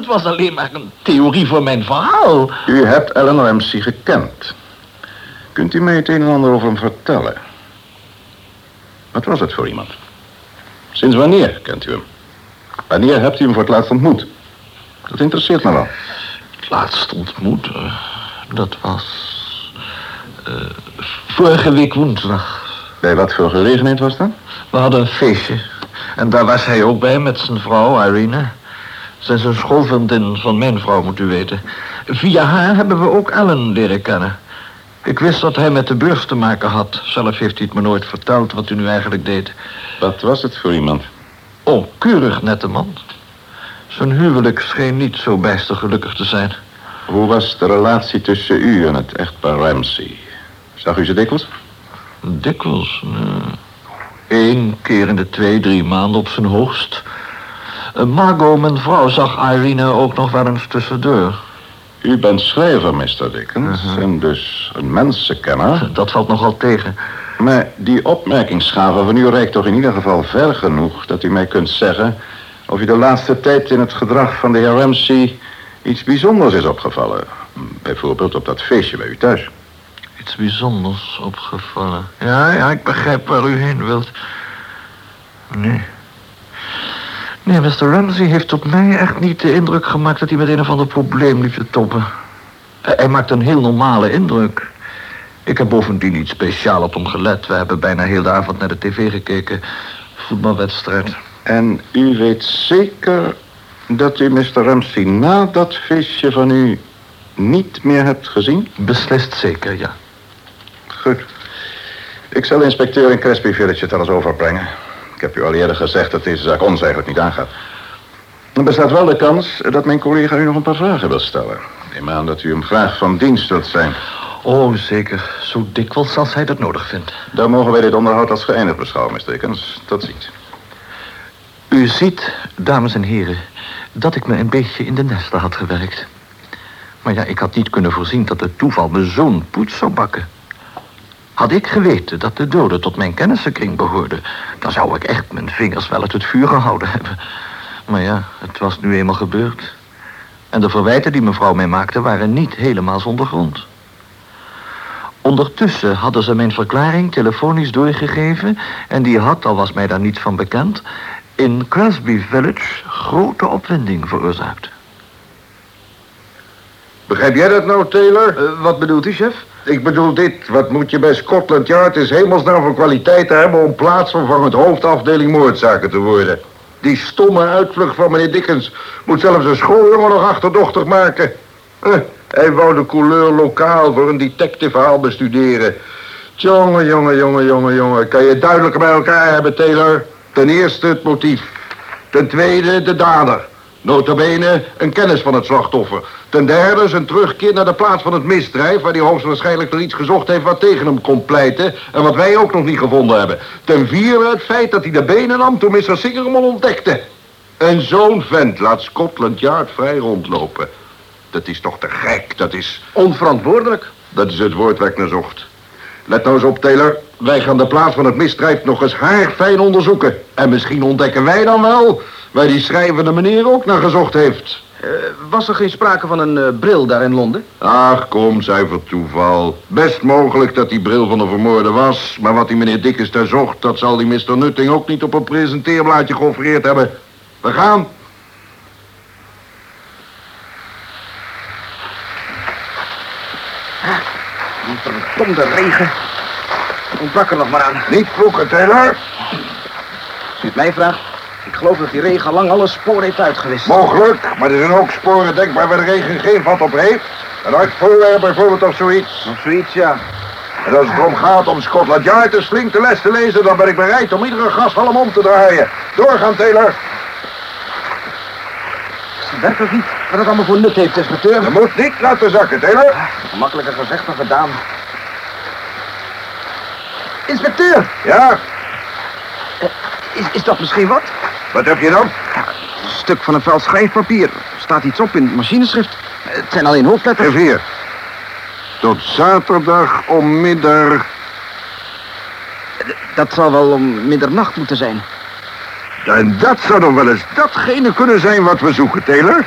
Het was alleen maar een theorie voor mijn verhaal. U hebt Ellen Ramsey gekend. Kunt u mij het een en ander over hem vertellen? Wat was het voor iemand? Sinds wanneer kent u hem? Wanneer hebt u hem voor het laatst ontmoet? Dat interesseert me wel. Het laatst ontmoet, eh, dat was... eh, vorige week woensdag. Bij wat voor gelegenheid was dat? We hadden een feestje. En daar was hij ook bij met zijn vrouw, Irene. Zij is een schoolvriendin van mijn vrouw, moet u weten. Via haar hebben we ook Ellen leren kennen. Ik wist dat hij met de beurs te maken had. Zelf heeft hij het me nooit verteld wat hij nu eigenlijk deed. Wat was het voor iemand? Oh, keurig nette man. Zijn huwelijk scheen niet zo bijster gelukkig te zijn. Hoe was de relatie tussen u en het echtpaar Ramsey? Zag u ze dikwijls? Dikwijls. Eén keer in de twee, drie maanden op zijn hoogst. Eh, Margot, mijn vrouw, zag Irene ook nog wel eens tussendoor. U bent schrijver, Mr. Dickens, en dus een mensenkenner. Dat valt nogal tegen. Maar die opmerkingsgave van u reikt toch in ieder geval ver genoeg... dat u mij kunt zeggen of u de laatste tijd in het gedrag van de heer Ramsey... iets bijzonders is opgevallen. Bijvoorbeeld op dat feestje bij u thuis. Iets bijzonders opgevallen. Ja, ja, ik begrijp waar u heen wilt. Nee. Nee, Mr. Ramsey heeft op mij echt niet de indruk gemaakt... dat hij met een of ander probleem liep te toppen. Hij maakt een heel normale indruk. Ik heb bovendien niet speciaal op hem gelet. We hebben bijna heel de avond naar de tv gekeken. Voetbalwedstrijd. En u weet zeker dat u Mr. Ramsey na dat feestje van u niet meer hebt gezien? Beslist zeker, ja. Goed. Ik zal de inspecteur in Crespi Village het alles overbrengen. Ik heb u al eerder gezegd dat deze zaak ons eigenlijk niet aangaat. Er bestaat wel de kans dat mijn collega u nog een paar vragen wil stellen. Ik neem aan dat u hem graag van dienst wilt zijn. Oh, zeker. Zo dikwijls als hij dat nodig vindt. Dan mogen wij dit onderhoud als geëindigd beschouwen, Mr. Dickens. Tot ziens. U ziet, dames en heren, dat ik me een beetje in de nesten had gewerkt. Maar ja, ik had niet kunnen voorzien dat het toeval me zo'n poets zou bakken. Had ik geweten dat de dode tot mijn kennissenkring behoorde... dan zou ik echt mijn vingers wel uit het vuur gehouden hebben. Maar ja, het was nu eenmaal gebeurd. En de verwijten die mevrouw mij maakte waren niet helemaal zonder grond. Ondertussen hadden ze mijn verklaring telefonisch doorgegeven... en die had, al was mij daar niets van bekend... in Crosby Village grote opwinding veroorzaakt. Begrijp jij dat nou, Taylor? Eh, wat bedoelt u, chef? Ik bedoel dit. Wat moet je bij Scotland Yard is hemelsnaam voor kwaliteit te hebben... om plaatsvervangend hoofdafdeling moordzaken te worden. Die stomme uitvlucht van meneer Dickens... moet zelfs een schooljongen nog achterdochtig maken. Eh, hij wou de couleur lokaal voor een detectiveverhaal bestuderen. Jongen, jongen, jongen, jongen, jongen. Kan je duidelijker bij elkaar hebben, Taylor? Ten eerste het motief. Ten tweede de dader. Notabene een kennis van het slachtoffer. Ten derde zijn terugkeer naar de plaats van het misdrijf... waar hij hoogstwaarschijnlijk naar iets gezocht heeft wat tegen hem kon pleiten... en wat wij ook nog niet gevonden hebben. Ten vierde het feit dat hij de benen nam toen Mr. Singer hem al ontdekte. En zo'n vent laat Scotland Yard vrij rondlopen. Dat is toch te gek, dat is... Onverantwoordelijk. Dat is het woord waar ik naar zocht. Let nou eens op, Taylor. Wij gaan de plaats van het misdrijf nog eens haarfijn onderzoeken. En misschien ontdekken wij dan wel... waar die schrijvende meneer ook naar gezocht heeft. Eh, was er geen sprake van een eh, bril daar in Londen? Ach, kom, zuiver toeval. Best mogelijk dat die bril van de vermoorde was... maar wat die meneer Dickens daar zocht... dat zal die Mr. Nutting ook niet op een presenteerblaadje geoffreerd hebben. We gaan. Die verdomde regen. Ontbrak er nog maar aan. Niet vloeken, Taylor. Als u het mij vraagt, ik geloof dat die regen lang alle sporen heeft uitgewist. Mogelijk, maar er zijn ook sporen denkbaar waar de regen geen vat op heeft. Een hard voorwerp bijvoorbeeld of zoiets. Of zoiets, ja. En als het erom gaat om Scotland Yard een flinke les te lezen... dan ben ik bereid om iedere gashalm om te draaien. Doorgaan, Taylor. Werkelijk niet wat het allemaal voor nut heeft, inspecteur. Je moet niet laten zakken, Taylor. Gemakkelijker gezegd dan gedaan. Inspecteur, Ja, is, is dat misschien wat? Wat heb je dan? Een stuk van een vel schrijfpapier. Er staat iets op in het machineschrift. Het zijn alleen hoofdletters. F4. Tot zaterdag om middag... Dat zal wel om middernacht moeten zijn. En dat zou dan wel eens datgene kunnen zijn wat we zoeken, Taylor.